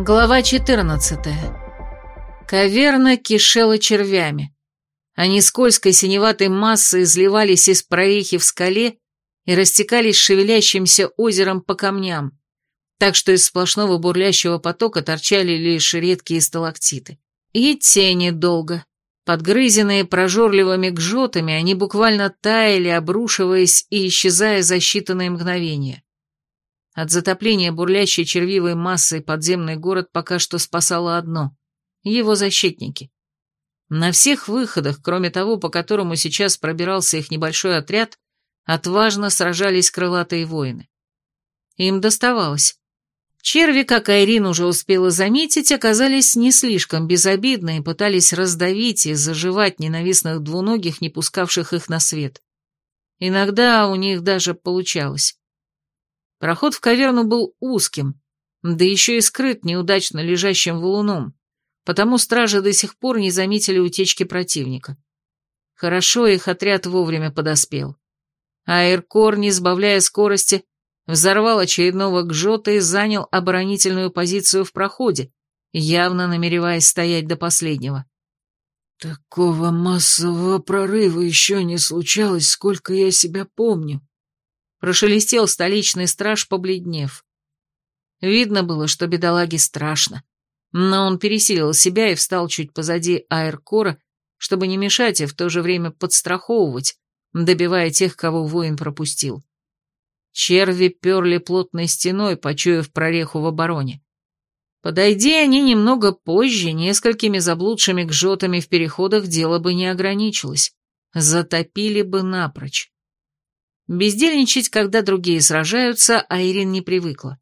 Глава 14. Каверна кишела червями. Они скользкой синеватой массой изливались из прорехи в скале и растекались шевелящимся озером по камням, так что из сплошного бурлящего потока торчали лишь редкие сталактиты. И тени долго. Подгрызенные прожорливыми гжотами, они буквально таяли, обрушиваясь и исчезая за считанные мгновения. От затопления бурлящей червивой массой подземный город пока что спасало одно — его защитники. На всех выходах, кроме того, по которому сейчас пробирался их небольшой отряд, отважно сражались крылатые воины. Им доставалось. Черви, как Айрин уже успела заметить, оказались не слишком безобидны и пытались раздавить и заживать ненавистных двуногих, не пускавших их на свет. Иногда у них даже получалось. Проход в каверну был узким, да еще и скрыт неудачно лежащим валуном, потому стражи до сих пор не заметили утечки противника. Хорошо их отряд вовремя подоспел. А Эркор, не сбавляя скорости, взорвал очередного гжота и занял оборонительную позицию в проходе, явно намереваясь стоять до последнего. «Такого массового прорыва еще не случалось, сколько я себя помню», — прошелестел столичный страж, побледнев. Видно было, что бедолаге страшно, но он пересилил себя и встал чуть позади Аэркора, чтобы не мешать и в то же время подстраховывать, добивая тех, кого воин пропустил. Черви перли плотной стеной, почуяв прореху в обороне. Подойди они немного позже, несколькими заблудшими гжотами в переходах дело бы не ограничилось. Затопили бы напрочь. Бездельничать, когда другие сражаются, Айрин не привыкла.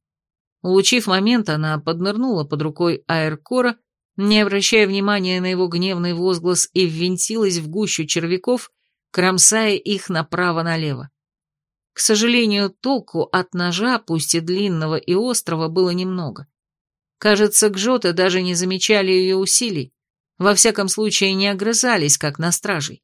Улучив момент, она поднырнула под рукой Аэркора, не обращая внимания на его гневный возглас, и ввинтилась в гущу червяков, кромсая их направо-налево. К сожалению, толку от ножа, пусть и длинного и острого, было немного. Кажется, гжоты даже не замечали ее усилий, во всяком случае не огрызались, как на стражей.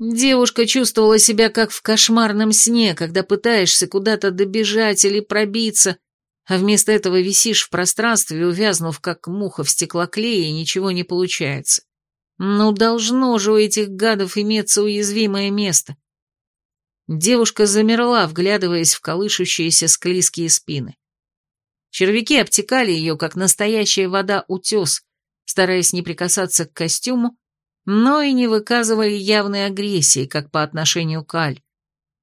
Девушка чувствовала себя как в кошмарном сне, когда пытаешься куда-то добежать или пробиться, а вместо этого висишь в пространстве, увязнув, как муха в стеклоклее, и ничего не получается. Ну, должно же у этих гадов иметься уязвимое место. Девушка замерла, вглядываясь в колышущиеся склизкие спины. Червяки обтекали ее, как настоящая вода утес, стараясь не прикасаться к костюму, но и не выказывали явной агрессии, как по отношению к Аль.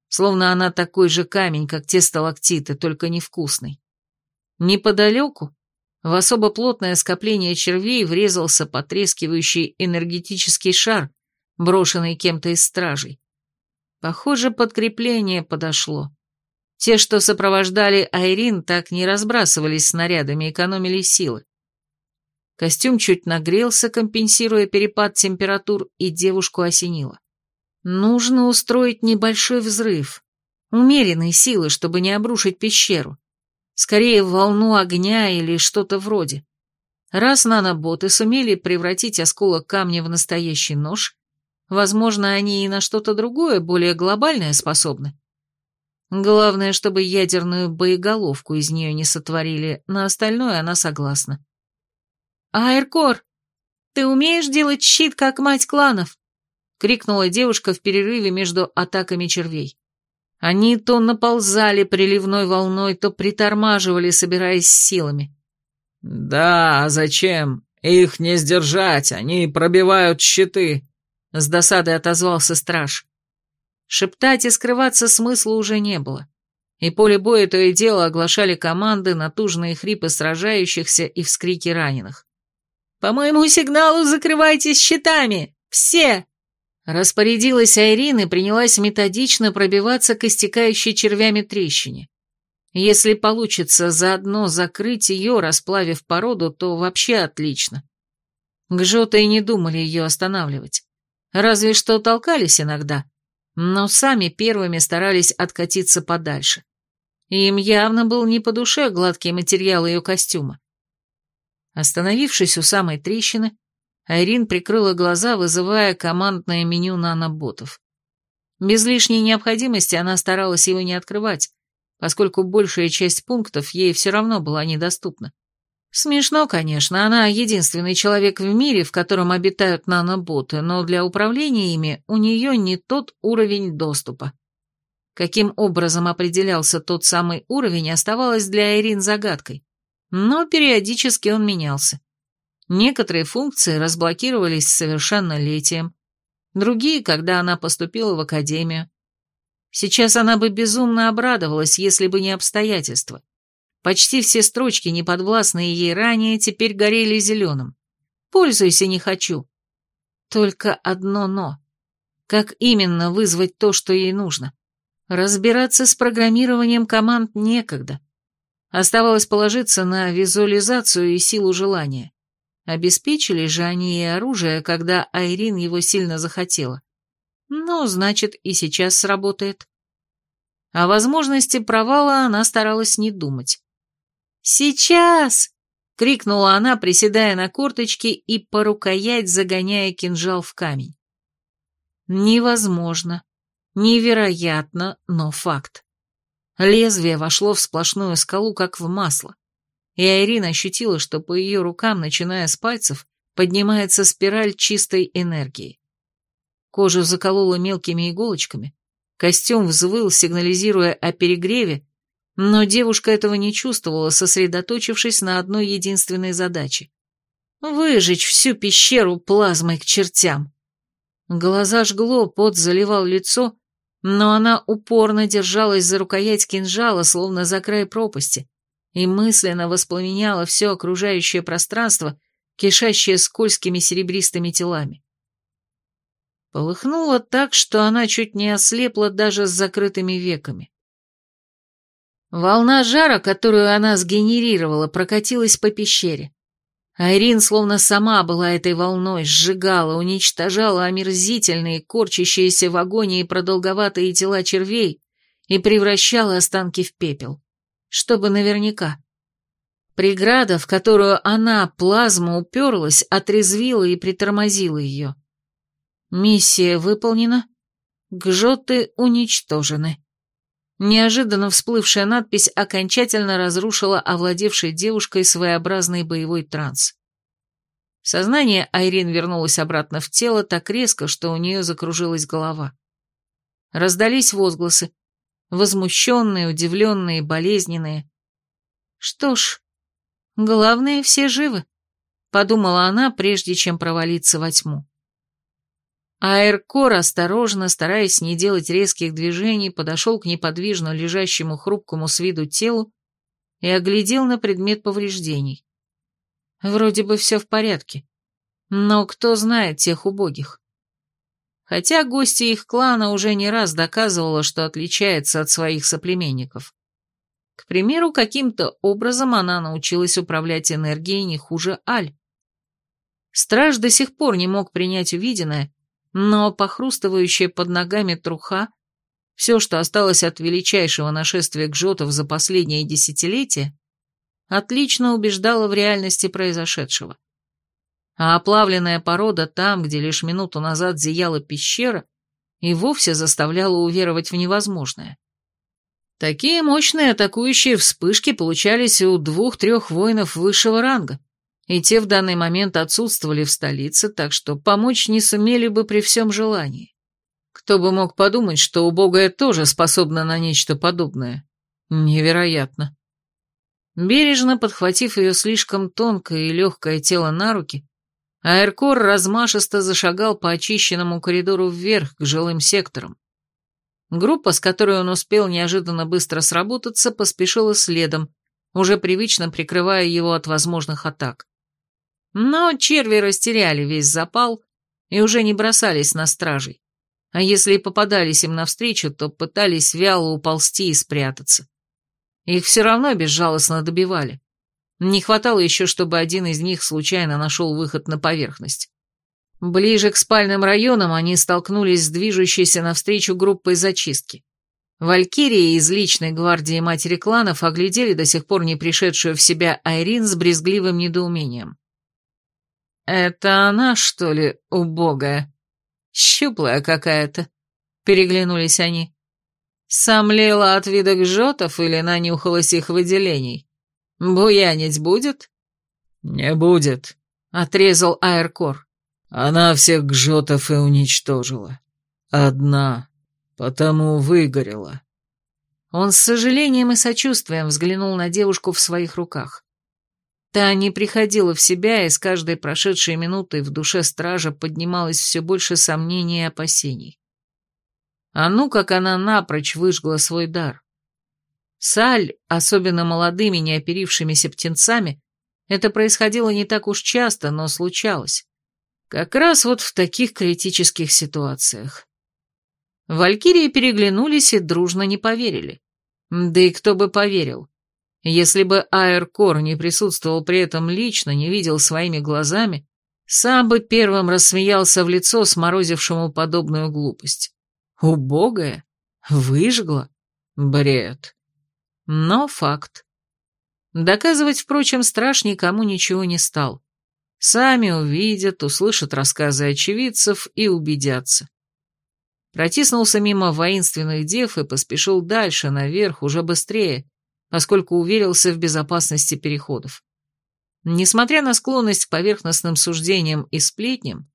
Словно она такой же камень, как те сталактиты, только невкусный. Неподалеку, в особо плотное скопление червей, врезался потрескивающий энергетический шар, брошенный кем-то из стражей. Похоже, подкрепление подошло. Те, что сопровождали Айрин, так не разбрасывались снарядами, экономили силы. Костюм чуть нагрелся, компенсируя перепад температур, и девушку осенило. Нужно устроить небольшой взрыв, умеренной силы, чтобы не обрушить пещеру. Скорее, волну огня или что-то вроде. Раз наноботы сумели превратить осколок камня в настоящий нож, Возможно, они и на что-то другое, более глобальное способны. Главное, чтобы ядерную боеголовку из нее не сотворили, на остальное она согласна. «Айркор, ты умеешь делать щит, как мать кланов?» — крикнула девушка в перерыве между атаками червей. Они то наползали приливной волной, то притормаживали, собираясь силами. «Да, а зачем? Их не сдержать, они пробивают щиты», с досадой отозвался страж. Шептать и скрываться смысла уже не было. И поле боя то и дело оглашали команды, натужные хрипы сражающихся и вскрики раненых. «По моему сигналу закрывайтесь щитами! Все!» Распорядилась Айрин и принялась методично пробиваться к истекающей червями трещине. Если получится заодно закрыть ее, расплавив породу, то вообще отлично. Гжоты и не думали ее останавливать. Разве что толкались иногда, но сами первыми старались откатиться подальше. Им явно был не по душе гладкий материал ее костюма. Остановившись у самой трещины, Айрин прикрыла глаза, вызывая командное меню наноботов. Без лишней необходимости она старалась его не открывать, поскольку большая часть пунктов ей все равно была недоступна. Смешно, конечно, она единственный человек в мире, в котором обитают наноботы, но для управления ими у нее не тот уровень доступа. Каким образом определялся тот самый уровень, оставалось для Айрин загадкой, но периодически он менялся. Некоторые функции разблокировались с совершеннолетием, другие, когда она поступила в академию. Сейчас она бы безумно обрадовалась, если бы не обстоятельства. Почти все строчки, не подвластные ей ранее, теперь горели зеленым. Пользуйся не хочу. Только одно «но». Как именно вызвать то, что ей нужно? Разбираться с программированием команд некогда. Оставалось положиться на визуализацию и силу желания. Обеспечили же они ей оружие, когда Айрин его сильно захотела. Ну, значит, и сейчас сработает. О возможности провала она старалась не думать. «Сейчас!» — крикнула она, приседая на корточки и по рукоять загоняя кинжал в камень. Невозможно, невероятно, но факт. Лезвие вошло в сплошную скалу, как в масло и Айрин ощутила, что по ее рукам, начиная с пальцев, поднимается спираль чистой энергии. Кожу заколола мелкими иголочками, костюм взвыл, сигнализируя о перегреве, но девушка этого не чувствовала, сосредоточившись на одной единственной задаче — выжечь всю пещеру плазмой к чертям. Глаза жгло, пот заливал лицо, но она упорно держалась за рукоять кинжала, словно за край пропасти, и мысленно воспламеняла все окружающее пространство, кишащее скользкими серебристыми телами. Полыхнуло так, что она чуть не ослепла даже с закрытыми веками. Волна жара, которую она сгенерировала, прокатилась по пещере. Айрин словно сама была этой волной, сжигала, уничтожала омерзительные, корчащиеся в агонии продолговатые тела червей и превращала останки в пепел чтобы наверняка. Преграда, в которую она, плазма, уперлась, отрезвила и притормозила ее. Миссия выполнена. Гжоты уничтожены. Неожиданно всплывшая надпись окончательно разрушила овладевшей девушкой своеобразный боевой транс. Сознание Айрин вернулось обратно в тело так резко, что у нее закружилась голова. Раздались возгласы, возмущенные, удивленные, болезненные. Что ж, главное, все живы, подумала она, прежде чем провалиться во тьму. Аэркор осторожно, стараясь не делать резких движений, подошел к неподвижно лежащему хрупкому с виду телу и оглядел на предмет повреждений. Вроде бы все в порядке, но кто знает тех убогих хотя гостья их клана уже не раз доказывала, что отличается от своих соплеменников. К примеру, каким-то образом она научилась управлять энергией не хуже Аль. Страж до сих пор не мог принять увиденное, но похрустывающая под ногами труха, все, что осталось от величайшего нашествия гжотов за последние десятилетия, отлично убеждало в реальности произошедшего а оплавленная порода там, где лишь минуту назад зияла пещера, и вовсе заставляла уверовать в невозможное. Такие мощные атакующие вспышки получались у двух-трех воинов высшего ранга, и те в данный момент отсутствовали в столице, так что помочь не сумели бы при всем желании. Кто бы мог подумать, что убогая тоже способна на нечто подобное? Невероятно. Бережно подхватив ее слишком тонкое и легкое тело на руки, Аэркор размашисто зашагал по очищенному коридору вверх к жилым секторам. Группа, с которой он успел неожиданно быстро сработаться, поспешила следом, уже привычно прикрывая его от возможных атак. Но черви растеряли весь запал и уже не бросались на стражей, а если и попадались им навстречу, то пытались вяло уползти и спрятаться. Их все равно безжалостно добивали. Не хватало еще, чтобы один из них случайно нашел выход на поверхность. Ближе к спальным районам они столкнулись с движущейся навстречу группой зачистки. Валькирии из личной гвардии матери кланов оглядели до сих пор не пришедшую в себя Айрин с брезгливым недоумением. «Это она, что ли, убогая? Щуплая какая-то», — переглянулись они. «Сомлела от вида гжотов или нанюхалась их выделений?» «Буянить будет?» «Не будет», — отрезал Аэркор. «Она всех гжотов и уничтожила. Одна, потому выгорела». Он с сожалением и сочувствием взглянул на девушку в своих руках. Та не приходила в себя, и с каждой прошедшей минутой в душе стража поднималось все больше сомнений и опасений. А ну, как она напрочь выжгла свой дар. Саль, особенно молодыми неоперившимися птенцами, это происходило не так уж часто, но случалось. Как раз вот в таких критических ситуациях. Валькирии переглянулись и дружно не поверили. Да и кто бы поверил. Если бы Аэркор не присутствовал при этом лично, не видел своими глазами, сам бы первым рассмеялся в лицо сморозившему подобную глупость. Убогая? Выжгла? Бред. Но факт. Доказывать, впрочем, страж никому ничего не стал. Сами увидят, услышат рассказы очевидцев и убедятся. Протиснулся мимо воинственных дев и поспешил дальше, наверх, уже быстрее, поскольку уверился в безопасности переходов. Несмотря на склонность к поверхностным суждениям и сплетням,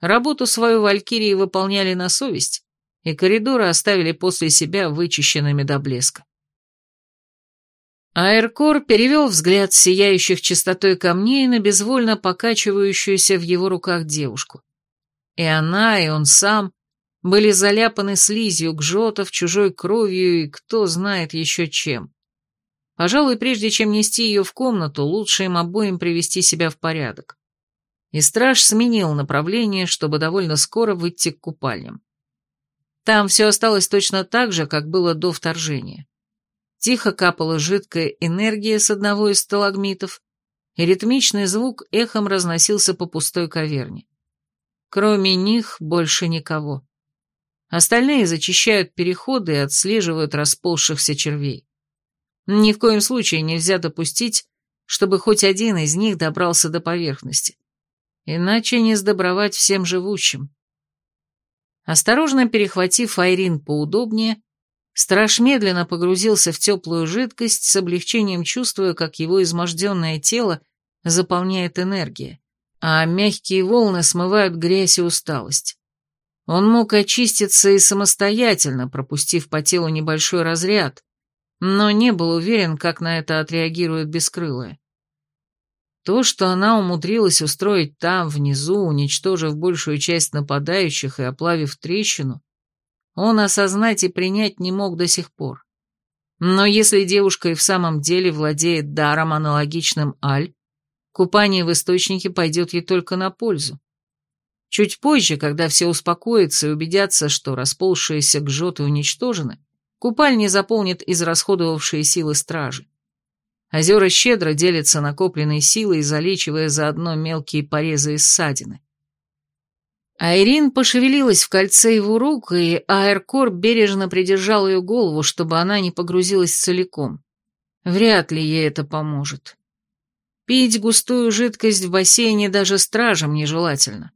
работу свою валькирии выполняли на совесть, и коридоры оставили после себя вычищенными до блеска. Аэркор перевел взгляд сияющих чистотой камней на безвольно покачивающуюся в его руках девушку. И она, и он сам были заляпаны слизью гжотов, чужой кровью и кто знает еще чем. Пожалуй, прежде чем нести ее в комнату, лучше им обоим привести себя в порядок. И страж сменил направление, чтобы довольно скоро выйти к купальням. Там все осталось точно так же, как было до вторжения. Тихо капала жидкая энергия с одного из сталагмитов, и ритмичный звук эхом разносился по пустой каверне. Кроме них больше никого. Остальные зачищают переходы и отслеживают расползшихся червей. Ни в коем случае нельзя допустить, чтобы хоть один из них добрался до поверхности. Иначе не сдобровать всем живущим. Осторожно перехватив Айрин поудобнее, страж медленно погрузился в теплую жидкость, с облегчением чувствуя, как его изможденное тело заполняет энергия, а мягкие волны смывают грязь и усталость. Он мог очиститься и самостоятельно, пропустив по телу небольшой разряд, но не был уверен, как на это отреагирует бескрылая. То, что она умудрилась устроить там, внизу, уничтожив большую часть нападающих и оплавив трещину, он осознать и принять не мог до сих пор. Но если девушка и в самом деле владеет даром, аналогичным Аль, купание в источнике пойдет ей только на пользу. Чуть позже, когда все успокоятся и убедятся, что расползшиеся гжоты уничтожены, Купальни заполнит израсходовавшие силы стражи. Озера щедро делятся накопленной силой, залечивая заодно мелкие порезы и ссадины. Айрин пошевелилась в кольце его рук, и Аэркор бережно придержал ее голову, чтобы она не погрузилась целиком. Вряд ли ей это поможет. Пить густую жидкость в бассейне даже стражам нежелательно.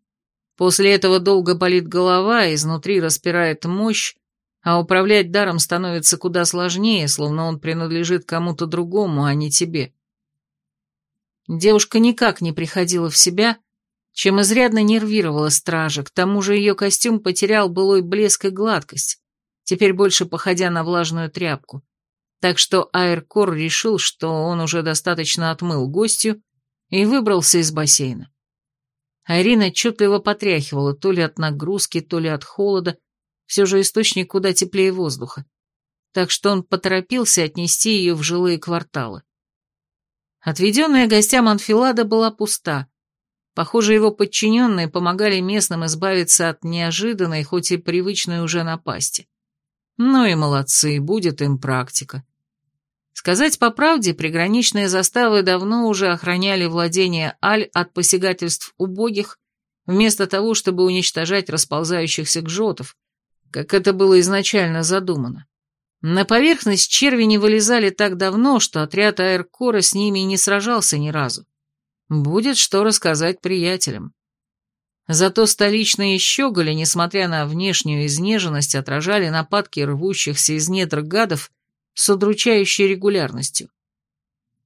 После этого долго болит голова, изнутри распирает мощь, а управлять даром становится куда сложнее, словно он принадлежит кому-то другому, а не тебе. Девушка никак не приходила в себя, чем изрядно нервировала стража, к тому же ее костюм потерял былой блеск и гладкость, теперь больше походя на влажную тряпку, так что Аэркор решил, что он уже достаточно отмыл гостью и выбрался из бассейна. Арина отчетливо потряхивала то ли от нагрузки, то ли от холода, все же источник куда теплее воздуха, так что он поторопился отнести ее в жилые кварталы. Отведенная гостям анфилада была пуста. Похоже, его подчиненные помогали местным избавиться от неожиданной, хоть и привычной уже напасти. Ну и молодцы, будет им практика. Сказать по правде, приграничные заставы давно уже охраняли владение Аль от посягательств убогих, вместо того, чтобы уничтожать расползающихся гжотов, как это было изначально задумано. На поверхность черви не вылезали так давно, что отряд Аэркора с ними не сражался ни разу. Будет что рассказать приятелям. Зато столичные щеголи, несмотря на внешнюю изнеженность, отражали нападки рвущихся из недр гадов с удручающей регулярностью.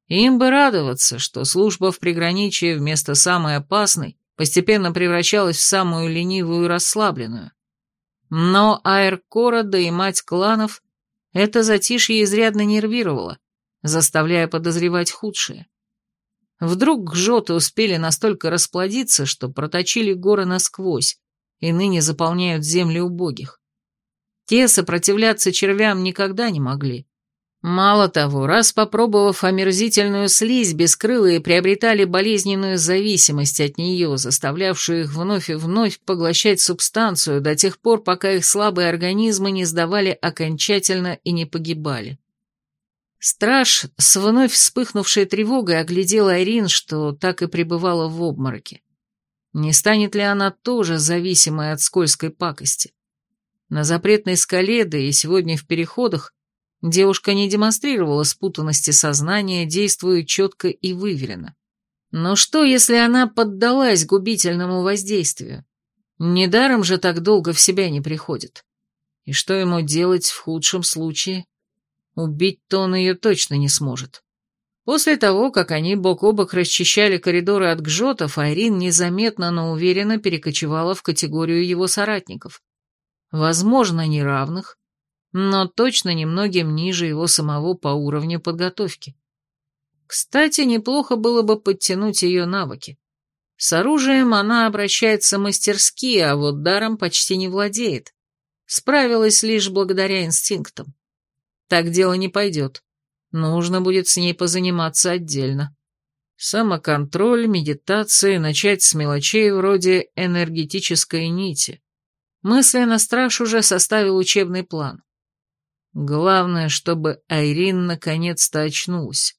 Им бы радоваться, что служба в приграничии вместо самой опасной постепенно превращалась в самую ленивую и расслабленную. Но Аэркора, да и мать кланов, это затишье изрядно нервировало, заставляя подозревать худшее. Вдруг гжоты успели настолько расплодиться, что проточили горы насквозь и ныне заполняют земли убогих. Те сопротивляться червям никогда не могли. Мало того, раз попробовав омерзительную слизь, бескрылые приобретали болезненную зависимость от нее, заставлявшую их вновь и вновь поглощать субстанцию до тех пор, пока их слабые организмы не сдавали окончательно и не погибали. Страж с вновь вспыхнувшей тревогой оглядел Айрин, что так и пребывала в обмороке. Не станет ли она тоже зависимой от скользкой пакости? На запретной скале, да и сегодня в переходах, девушка не демонстрировала спутанности сознания, действуя четко и выверенно. Но что, если она поддалась губительному воздействию? Недаром же так долго в себя не приходит. И что ему делать в худшем случае? Убить-то он ее точно не сможет. После того, как они бок о бок расчищали коридоры от гжотов, Айрин незаметно, но уверенно перекочевала в категорию его соратников. Возможно, неравных, но точно немногим ниже его самого по уровню подготовки. Кстати, неплохо было бы подтянуть ее навыки. С оружием она обращается мастерски, а вот даром почти не владеет. Справилась лишь благодаря инстинктам. Так дело не пойдет. Нужно будет с ней позаниматься отдельно. Самоконтроль, медитация, начать с мелочей вроде энергетической нити. Мысленно страж уже составил учебный план. Главное, чтобы Айрин наконец-то очнулась.